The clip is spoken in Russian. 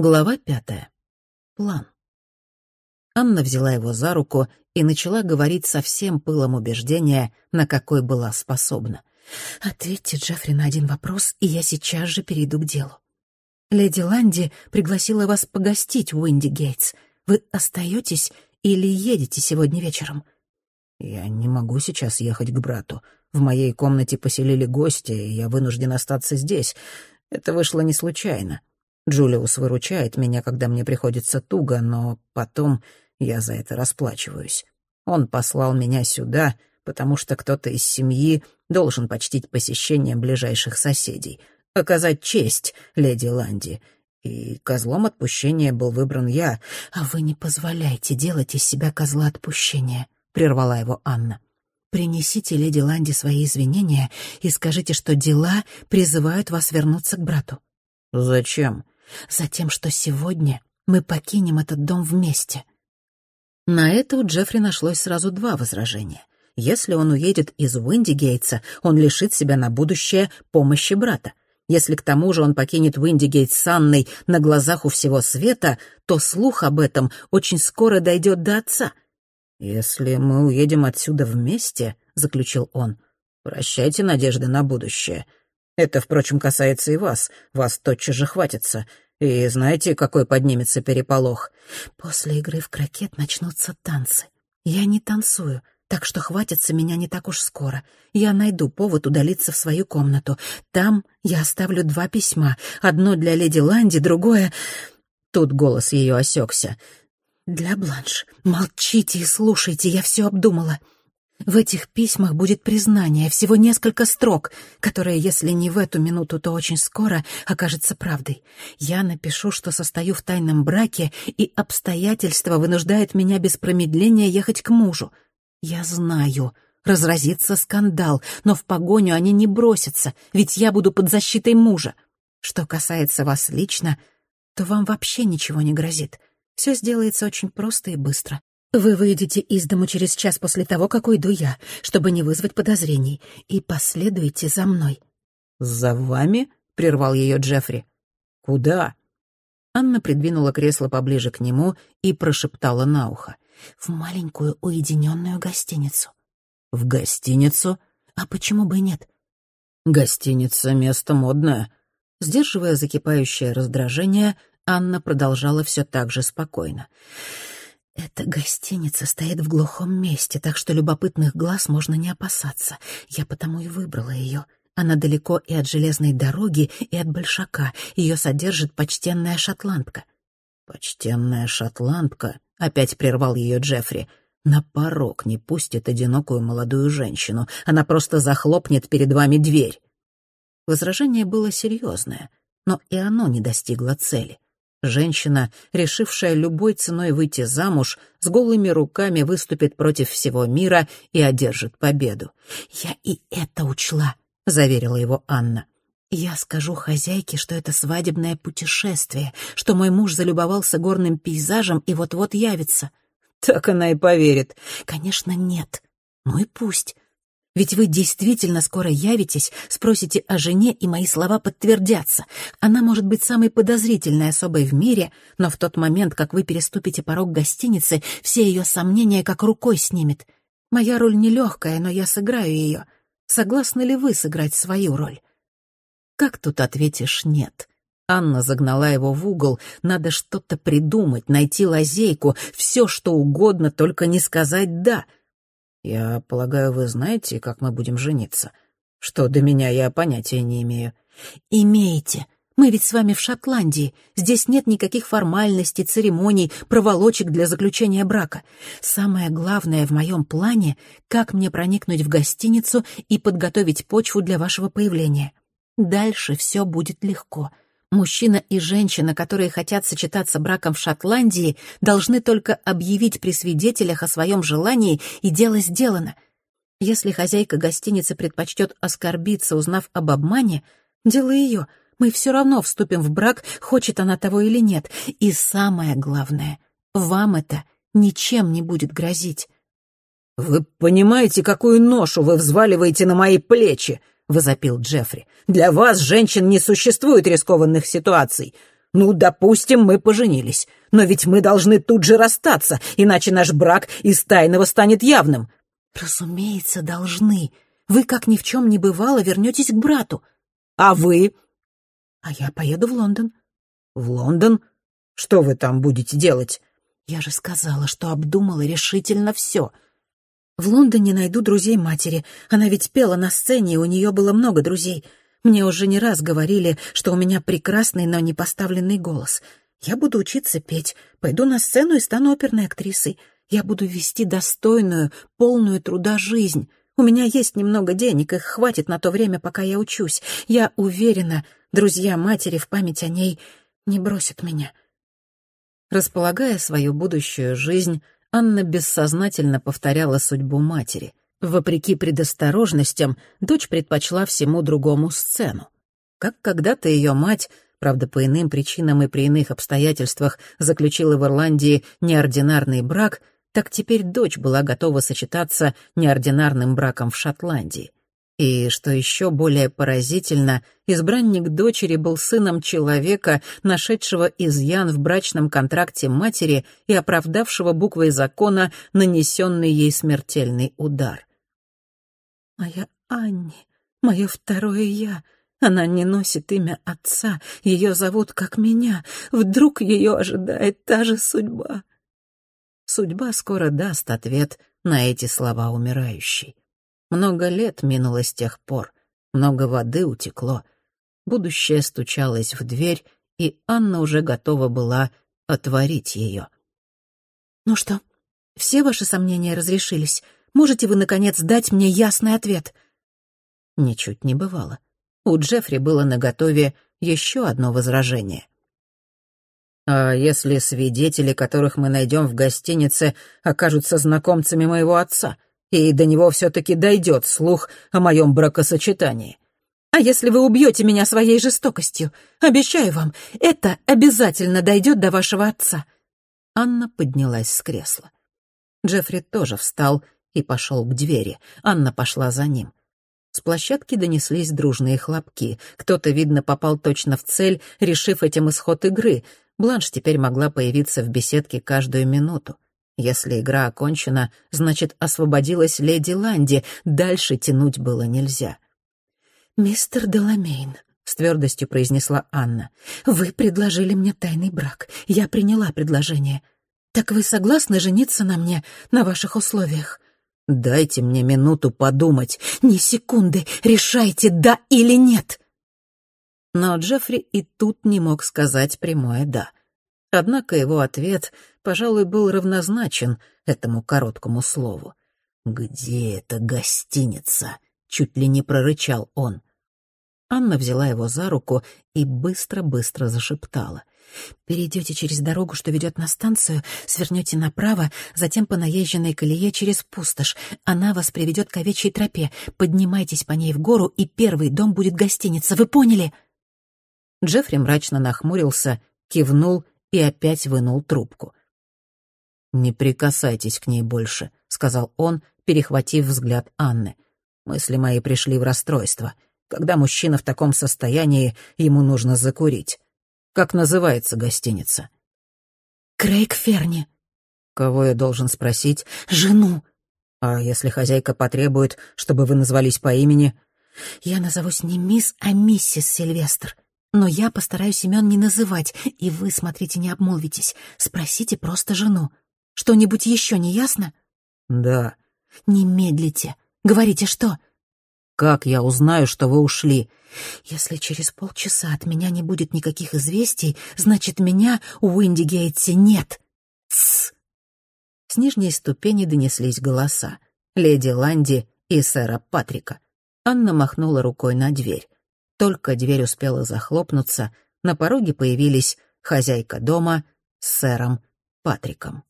Глава пятая. План. Анна взяла его за руку и начала говорить со всем пылом убеждения, на какой была способна. «Ответьте, Джеффри, на один вопрос, и я сейчас же перейду к делу. Леди Ланди пригласила вас погостить в Уинди Гейтс. Вы остаетесь или едете сегодня вечером?» «Я не могу сейчас ехать к брату. В моей комнате поселили гости, и я вынужден остаться здесь. Это вышло не случайно. Джулиус выручает меня, когда мне приходится туго, но потом я за это расплачиваюсь. Он послал меня сюда, потому что кто-то из семьи должен почтить посещением ближайших соседей, оказать честь леди Ланди. И козлом отпущения был выбран я. «А вы не позволяйте делать из себя козла отпущения», — прервала его Анна. «Принесите леди Ланди свои извинения и скажите, что дела призывают вас вернуться к брату». «Зачем?» Затем, что сегодня мы покинем этот дом вместе. На это у Джеффри нашлось сразу два возражения. Если он уедет из Уиндигейтса, он лишит себя на будущее помощи брата. Если к тому же он покинет Уиндигейт с Анной на глазах у всего света, то слух об этом очень скоро дойдет до отца. «Если мы уедем отсюда вместе», — заключил он, — «прощайте надежды на будущее. Это, впрочем, касается и вас. Вас тотчас же хватится. И знаете, какой поднимется переполох? После игры в крокет начнутся танцы. Я не танцую, так что хватится меня не так уж скоро. Я найду повод удалиться в свою комнату. Там я оставлю два письма. Одно для леди Ланди, другое... Тут голос ее осекся. «Для Бланш. Молчите и слушайте, я все обдумала. В этих письмах будет признание, всего несколько строк, которое, если не в эту минуту, то очень скоро окажется правдой. Я напишу, что состою в тайном браке, и обстоятельства вынуждают меня без промедления ехать к мужу. Я знаю, разразится скандал, но в погоню они не бросятся, ведь я буду под защитой мужа. Что касается вас лично, то вам вообще ничего не грозит. Все сделается очень просто и быстро. Вы выйдете из дому через час после того, как уйду я, чтобы не вызвать подозрений, и последуете за мной». «За вами?» — прервал ее Джеффри. «Куда?» Анна придвинула кресло поближе к нему и прошептала на ухо. «В маленькую уединенную гостиницу». «В гостиницу? А почему бы нет?» «Гостиница — место модное». Сдерживая закипающее раздражение, Анна продолжала все так же спокойно. Эта гостиница стоит в глухом месте, так что любопытных глаз можно не опасаться. Я потому и выбрала ее. Она далеко и от железной дороги, и от большака. Ее содержит почтенная шотландка. «Почтенная шотландка», — опять прервал ее Джеффри, — «на порог не пустит одинокую молодую женщину. Она просто захлопнет перед вами дверь». Возражение было серьезное, но и оно не достигло цели. Женщина, решившая любой ценой выйти замуж, с голыми руками выступит против всего мира и одержит победу. «Я и это учла», — заверила его Анна. «Я скажу хозяйке, что это свадебное путешествие, что мой муж залюбовался горным пейзажем и вот-вот явится». «Так она и поверит». «Конечно, нет. Ну и пусть. Ведь вы действительно скоро явитесь, спросите о жене, и мои слова подтвердятся. Она может быть самой подозрительной особой в мире, но в тот момент, как вы переступите порог гостиницы, все ее сомнения как рукой снимет. Моя роль нелегкая, но я сыграю ее. Согласны ли вы сыграть свою роль? Как тут ответишь «нет»? Анна загнала его в угол. Надо что-то придумать, найти лазейку, все что угодно, только не сказать «да». «Я полагаю, вы знаете, как мы будем жениться? Что до меня я понятия не имею». «Имеете. Мы ведь с вами в Шотландии. Здесь нет никаких формальностей, церемоний, проволочек для заключения брака. Самое главное в моем плане — как мне проникнуть в гостиницу и подготовить почву для вашего появления. Дальше все будет легко». Мужчина и женщина, которые хотят сочетаться браком в Шотландии, должны только объявить при свидетелях о своем желании, и дело сделано. Если хозяйка гостиницы предпочтет оскорбиться, узнав об обмане, дело ее. Мы все равно вступим в брак, хочет она того или нет. И самое главное, вам это ничем не будет грозить. «Вы понимаете, какую ношу вы взваливаете на мои плечи?» Возопил Джеффри. «Для вас, женщин, не существует рискованных ситуаций. Ну, допустим, мы поженились. Но ведь мы должны тут же расстаться, иначе наш брак из тайного станет явным». «Разумеется, должны. Вы, как ни в чем не бывало, вернетесь к брату». «А вы?» «А я поеду в Лондон». «В Лондон? Что вы там будете делать?» «Я же сказала, что обдумала решительно все. В Лондоне найду друзей матери. Она ведь пела на сцене, и у нее было много друзей. Мне уже не раз говорили, что у меня прекрасный, но не поставленный голос. Я буду учиться петь, пойду на сцену и стану оперной актрисой. Я буду вести достойную, полную труда жизнь. У меня есть немного денег, их хватит на то время, пока я учусь. Я уверена, друзья матери в память о ней не бросят меня. Располагая свою будущую жизнь, Анна бессознательно повторяла судьбу матери. Вопреки предосторожностям, дочь предпочла всему другому сцену. Как когда-то ее мать, правда, по иным причинам и при иных обстоятельствах, заключила в Ирландии неординарный брак, так теперь дочь была готова сочетаться неординарным браком в Шотландии. И, что еще более поразительно, избранник дочери был сыном человека, нашедшего изъян в брачном контракте матери и оправдавшего буквой закона нанесенный ей смертельный удар. «Моя Анни, мое второе «я», она не носит имя отца, ее зовут как меня. Вдруг ее ожидает та же судьба?» Судьба скоро даст ответ на эти слова умирающей. Много лет минуло с тех пор, много воды утекло. Будущее стучалось в дверь, и Анна уже готова была отворить ее. «Ну что, все ваши сомнения разрешились? Можете вы, наконец, дать мне ясный ответ?» Ничуть не бывало. У Джеффри было наготове еще одно возражение. «А если свидетели, которых мы найдем в гостинице, окажутся знакомцами моего отца?» И до него все-таки дойдет слух о моем бракосочетании. А если вы убьете меня своей жестокостью? Обещаю вам, это обязательно дойдет до вашего отца». Анна поднялась с кресла. Джеффри тоже встал и пошел к двери. Анна пошла за ним. С площадки донеслись дружные хлопки. Кто-то, видно, попал точно в цель, решив этим исход игры. Бланш теперь могла появиться в беседке каждую минуту. Если игра окончена, значит, освободилась леди Ланди, дальше тянуть было нельзя. «Мистер Деламейн», — с твердостью произнесла Анна, — «вы предложили мне тайный брак. Я приняла предложение. Так вы согласны жениться на мне на ваших условиях?» «Дайте мне минуту подумать». «Ни секунды. Решайте, да или нет». Но Джеффри и тут не мог сказать прямое «да». Однако его ответ, пожалуй, был равнозначен этому короткому слову. «Где эта гостиница?» — чуть ли не прорычал он. Анна взяла его за руку и быстро-быстро зашептала. «Перейдете через дорогу, что ведет на станцию, свернете направо, затем по наезженной колее через пустошь. Она вас приведет к овечьей тропе. Поднимайтесь по ней в гору, и первый дом будет гостиница. Вы поняли?» Джеффри мрачно нахмурился, кивнул и опять вынул трубку. «Не прикасайтесь к ней больше», — сказал он, перехватив взгляд Анны. «Мысли мои пришли в расстройство. Когда мужчина в таком состоянии, ему нужно закурить. Как называется гостиница?» «Крейг Ферни». «Кого я должен спросить?» «Жену». «А если хозяйка потребует, чтобы вы назвались по имени?» «Я назовусь не мисс, а миссис Сильвестр. Но я постараюсь имен не называть, и вы, смотрите, не обмолвитесь. Спросите просто жену. Что-нибудь еще не ясно?» «Да». «Не медлите. Говорите, что?» «Как я узнаю, что вы ушли?» «Если через полчаса от меня не будет никаких известий, значит, меня у Уиндигейтси нет». «Тссс!» С нижней ступени донеслись голоса. Леди Ланди и сэра Патрика. Анна махнула рукой на дверь. Только дверь успела захлопнуться, на пороге появились хозяйка дома с сэром Патриком.